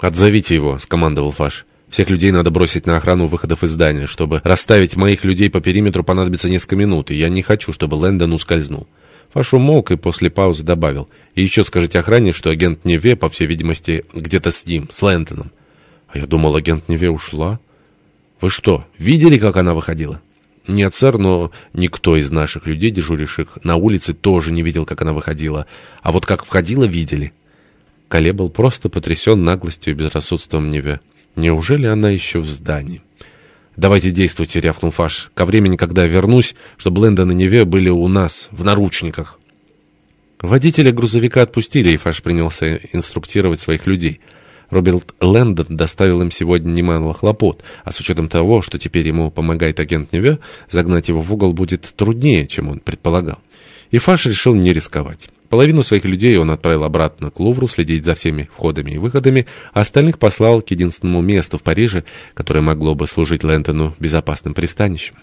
«Отзовите его», — скомандовал Фаш. «Всех людей надо бросить на охрану выходов из здания. Чтобы расставить моих людей по периметру понадобится несколько минут, и я не хочу, чтобы Лэндон ускользнул». Фаш умолк и после паузы добавил. «И еще скажите охране, что агент Неве, по всей видимости, где-то с ним, с Лэндоном». «А я думал, агент Неве ушла». «Вы что, видели, как она выходила?» «Нет, сэр, но никто из наших людей, дежуривших на улице, тоже не видел, как она выходила. А вот как входила, видели». Кале был просто потрясен наглостью и безрассудством Неве. Неужели она еще в здании? «Давайте действуйте», — рявкнул Фаш. «Ко времени, когда вернусь, чтобы Лэндон и Неве были у нас, в наручниках». Водителя грузовика отпустили, и Фаш принялся инструктировать своих людей. Роберт Лэндон доставил им сегодня немало хлопот, а с учетом того, что теперь ему помогает агент Неве, загнать его в угол будет труднее, чем он предполагал. И Фаш решил не рисковать. Половину своих людей он отправил обратно к Лувру следить за всеми входами и выходами, а остальных послал к единственному месту в Париже, которое могло бы служить Лэнтону безопасным пристанищем.